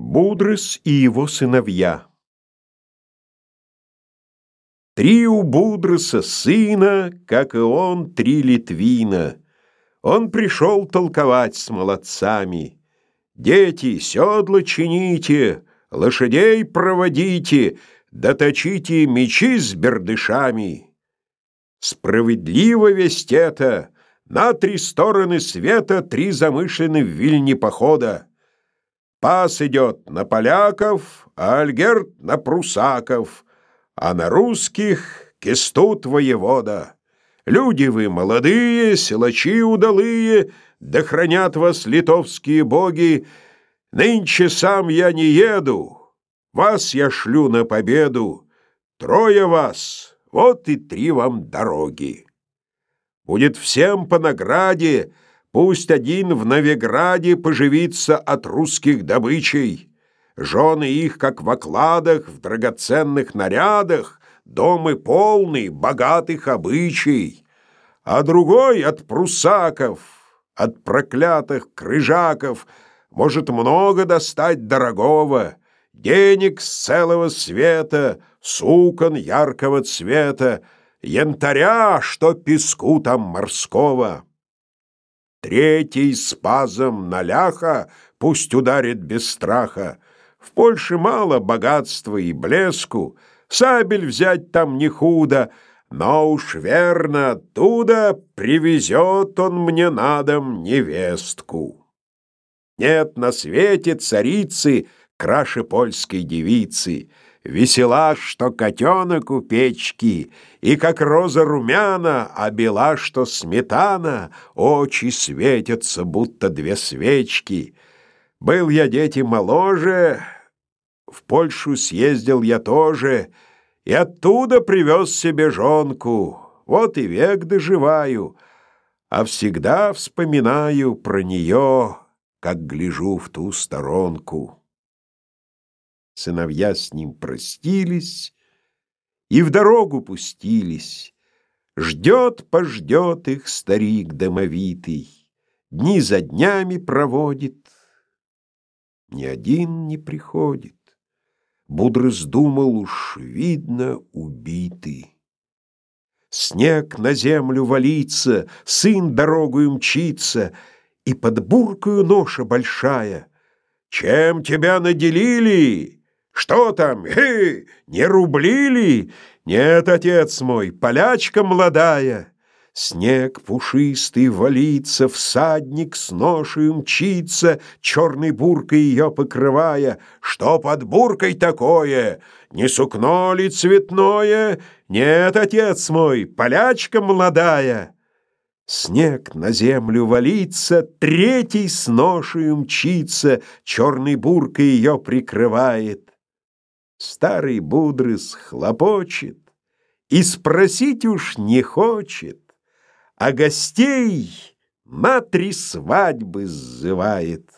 Будрыс и его сыновья Три у Будрыса сына, как и он, три литвина. Он пришел толковать с молодцами. Дети, седла чините, лошадей проводите, доточите мечи с бердышами. Справедливо весть это, на три стороны света три замышлены в Вильне похода. Пас идет на поляков, а Альгерт на прусаков, а на русских кистут воевода. Люди вы молодые, силачи удалые, да хранят вас литовские боги. Нынче сам я не еду, вас я шлю на победу. Трое вас, вот и три вам дороги. Будет всем по награде, Пусть один в Новиграде поживится от русских добычей. Жены их, как в окладах, в драгоценных нарядах, Домы полный, богатых обычай. А другой от прусаков, от проклятых крыжаков Может много достать дорогого, Денег с целого света, сукон яркого цвета, Янтаря, что песку там морского. Третий спазом на ляха пусть ударит без страха. В Польше мало богатства и блеску, сабель взять там не худо, но уж верно оттуда привезет он мне на дом невестку. Нет на свете царицы краше польской девицы — Весела, что котенок у печки, И как роза румяна, а бела, что сметана, Очи светятся, будто две свечки. Был я, дети, моложе, В Польшу съездил я тоже, И оттуда привез себе жонку. Вот и век доживаю, А всегда вспоминаю про нее, Как гляжу в ту сторонку. Сыновья с ним простились и в дорогу пустились. Ждет, пождет их старик домовитый, Дни за днями проводит, Ни один не приходит. Будрыс думал уж, видно, убитый. Снег на землю валится, Сын дорогою мчится, И под буркою ноша большая. «Чем тебя наделили?» Что там? Хы, не рублили? Нет, отец мой, полячка молодая. Снег пушистый валится, всадник с ношей мчится, черной буркой ее покрывая. Что под буркой такое? Не сукно ли цветное? Нет, отец мой, полячка молодая. Снег на землю валится, третий с ношей мчится, черной буркой ее прикрывает. Старый Будрыс хлопочет И спросить уж не хочет, А гостей на три свадьбы сзывает.